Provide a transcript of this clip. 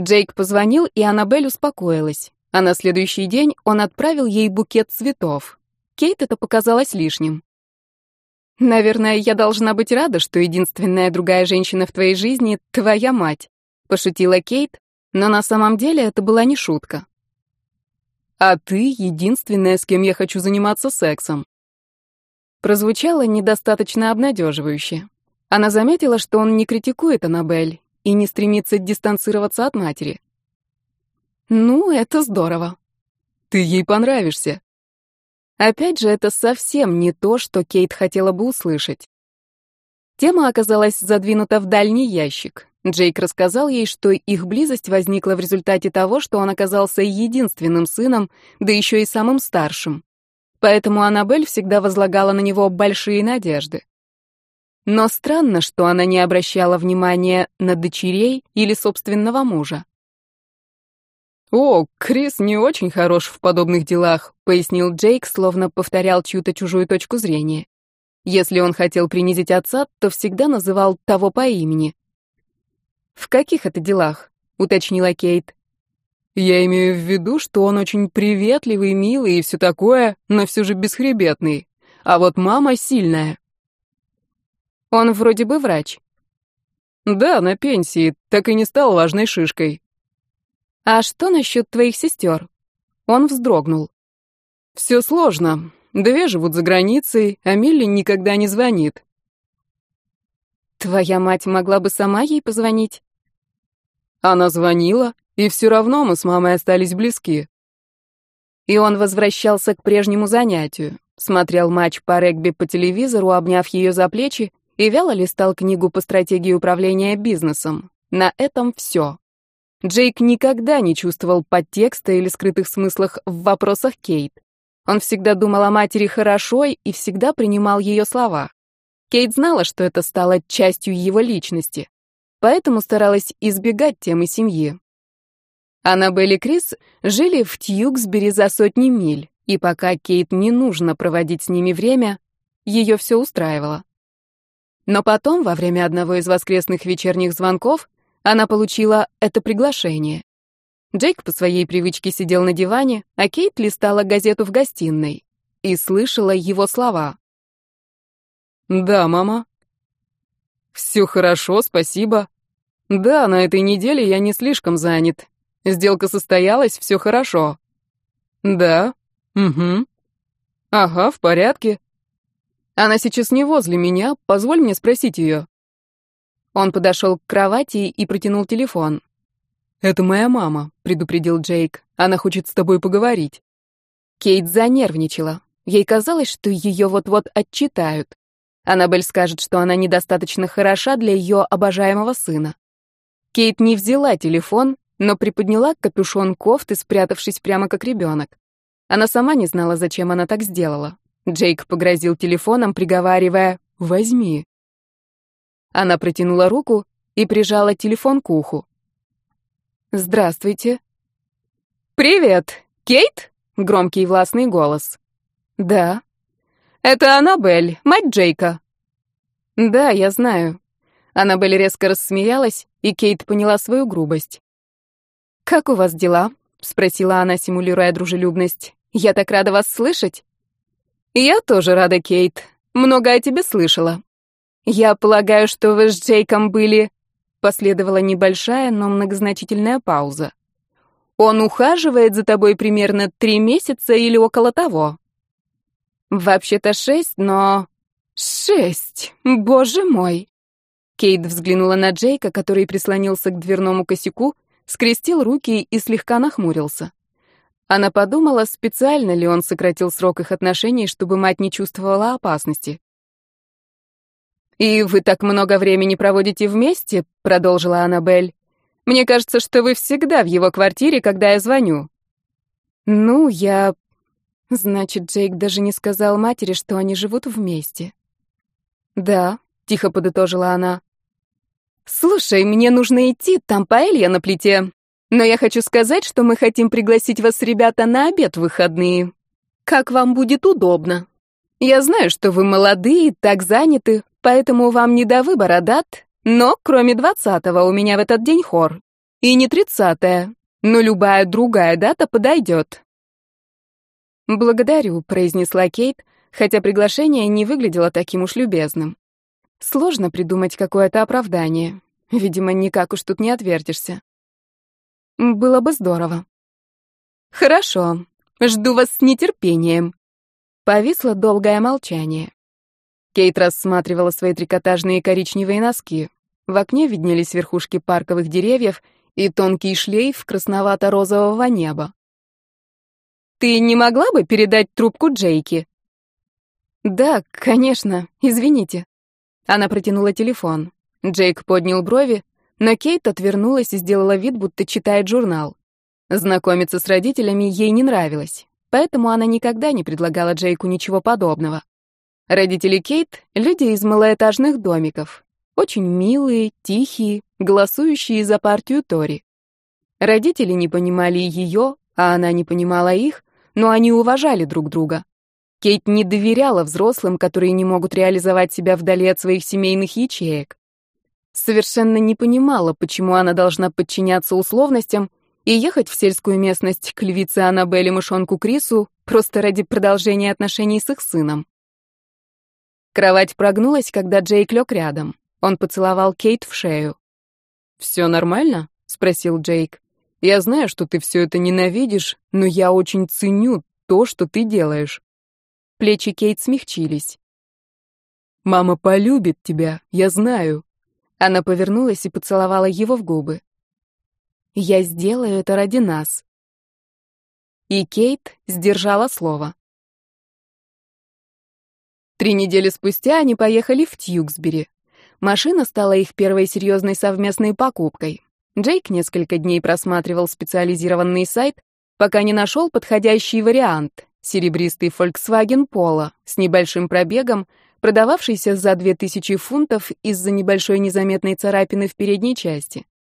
Джейк позвонил, и Аннабель успокоилась. А на следующий день он отправил ей букет цветов. Кейт это показалось лишним. «Наверное, я должна быть рада, что единственная другая женщина в твоей жизни — твоя мать», — пошутила Кейт, но на самом деле это была не шутка. «А ты — единственная, с кем я хочу заниматься сексом». Прозвучало недостаточно обнадеживающе. Она заметила, что он не критикует Аннабель и не стремится дистанцироваться от матери. «Ну, это здорово. Ты ей понравишься», Опять же, это совсем не то, что Кейт хотела бы услышать. Тема оказалась задвинута в дальний ящик. Джейк рассказал ей, что их близость возникла в результате того, что он оказался единственным сыном, да еще и самым старшим. Поэтому Аннабель всегда возлагала на него большие надежды. Но странно, что она не обращала внимания на дочерей или собственного мужа. «О, Крис не очень хорош в подобных делах», — пояснил Джейк, словно повторял чью-то чужую точку зрения. Если он хотел принизить отца, то всегда называл того по имени. «В каких это делах?» — уточнила Кейт. «Я имею в виду, что он очень приветливый, милый и все такое, но все же бесхребетный. А вот мама сильная». «Он вроде бы врач». «Да, на пенсии, так и не стал важной шишкой. «А что насчет твоих сестер?» Он вздрогнул. «Все сложно. Две живут за границей, а Милли никогда не звонит». «Твоя мать могла бы сама ей позвонить?» Она звонила, и все равно мы с мамой остались близки. И он возвращался к прежнему занятию, смотрел матч по регби по телевизору, обняв ее за плечи, и вяло листал книгу по стратегии управления бизнесом. На этом все. Джейк никогда не чувствовал подтекста или скрытых смыслах в вопросах Кейт. Он всегда думал о матери хорошо и всегда принимал ее слова. Кейт знала, что это стало частью его личности, поэтому старалась избегать темы семьи. Аннабель и Крис жили в Тьюксбери за сотни миль, и пока Кейт не нужно проводить с ними время, ее все устраивало. Но потом, во время одного из воскресных вечерних звонков, она получила это приглашение. Джейк по своей привычке сидел на диване, а Кейт листала газету в гостиной и слышала его слова. «Да, мама». «Все хорошо, спасибо. Да, на этой неделе я не слишком занят. Сделка состоялась, все хорошо». «Да, угу. Ага, в порядке. Она сейчас не возле меня, позволь мне спросить ее». Он подошел к кровати и протянул телефон. «Это моя мама», — предупредил Джейк. «Она хочет с тобой поговорить». Кейт занервничала. Ей казалось, что ее вот-вот отчитают. Аннабель скажет, что она недостаточно хороша для ее обожаемого сына. Кейт не взяла телефон, но приподняла капюшон кофты, спрятавшись прямо как ребенок. Она сама не знала, зачем она так сделала. Джейк погрозил телефоном, приговаривая «возьми». Она протянула руку и прижала телефон к уху. «Здравствуйте». «Привет! Кейт?» — громкий властный голос. «Да». «Это Аннабель, мать Джейка». «Да, я знаю». Аннабель резко рассмеялась, и Кейт поняла свою грубость. «Как у вас дела?» — спросила она, симулируя дружелюбность. «Я так рада вас слышать». «Я тоже рада, Кейт. Много о тебе слышала». «Я полагаю, что вы с Джейком были...» Последовала небольшая, но многозначительная пауза. «Он ухаживает за тобой примерно три месяца или около того?» «Вообще-то шесть, но...» «Шесть! Боже мой!» Кейт взглянула на Джейка, который прислонился к дверному косяку, скрестил руки и слегка нахмурился. Она подумала, специально ли он сократил срок их отношений, чтобы мать не чувствовала опасности. «И вы так много времени проводите вместе?» — продолжила Аннабель. «Мне кажется, что вы всегда в его квартире, когда я звоню». «Ну, я...» Значит, Джейк даже не сказал матери, что они живут вместе. «Да», — тихо подытожила она. «Слушай, мне нужно идти, там паэлья на плите. Но я хочу сказать, что мы хотим пригласить вас, ребята, на обед в выходные. Как вам будет удобно. Я знаю, что вы молодые, так заняты, Поэтому вам не до выбора дат, но кроме двадцатого у меня в этот день хор. И не тридцатая, но любая другая дата подойдет. «Благодарю», — произнесла Кейт, хотя приглашение не выглядело таким уж любезным. Сложно придумать какое-то оправдание. Видимо, никак уж тут не отвертишься. Было бы здорово. Хорошо. Жду вас с нетерпением. Повисло долгое молчание. Кейт рассматривала свои трикотажные коричневые носки. В окне виднелись верхушки парковых деревьев и тонкий шлейф красновато-розового неба. «Ты не могла бы передать трубку Джейки?» «Да, конечно, извините». Она протянула телефон. Джейк поднял брови, но Кейт отвернулась и сделала вид, будто читает журнал. Знакомиться с родителями ей не нравилось, поэтому она никогда не предлагала Джейку ничего подобного. Родители Кейт — люди из малоэтажных домиков. Очень милые, тихие, голосующие за партию Тори. Родители не понимали ее, а она не понимала их, но они уважали друг друга. Кейт не доверяла взрослым, которые не могут реализовать себя вдали от своих семейных ячеек. Совершенно не понимала, почему она должна подчиняться условностям и ехать в сельскую местность к львице Аннабель и мышонку Крису просто ради продолжения отношений с их сыном. Кровать прогнулась, когда Джейк лег рядом. Он поцеловал Кейт в шею. «Все нормально?» — спросил Джейк. «Я знаю, что ты все это ненавидишь, но я очень ценю то, что ты делаешь». Плечи Кейт смягчились. «Мама полюбит тебя, я знаю», она повернулась и поцеловала его в губы. «Я сделаю это ради нас». И Кейт сдержала слово. Три недели спустя они поехали в Тьюксбери. Машина стала их первой серьезной совместной покупкой. Джейк несколько дней просматривал специализированный сайт, пока не нашел подходящий вариант — серебристый Volkswagen Polo с небольшим пробегом, продававшийся за 2000 фунтов из-за небольшой незаметной царапины в передней части.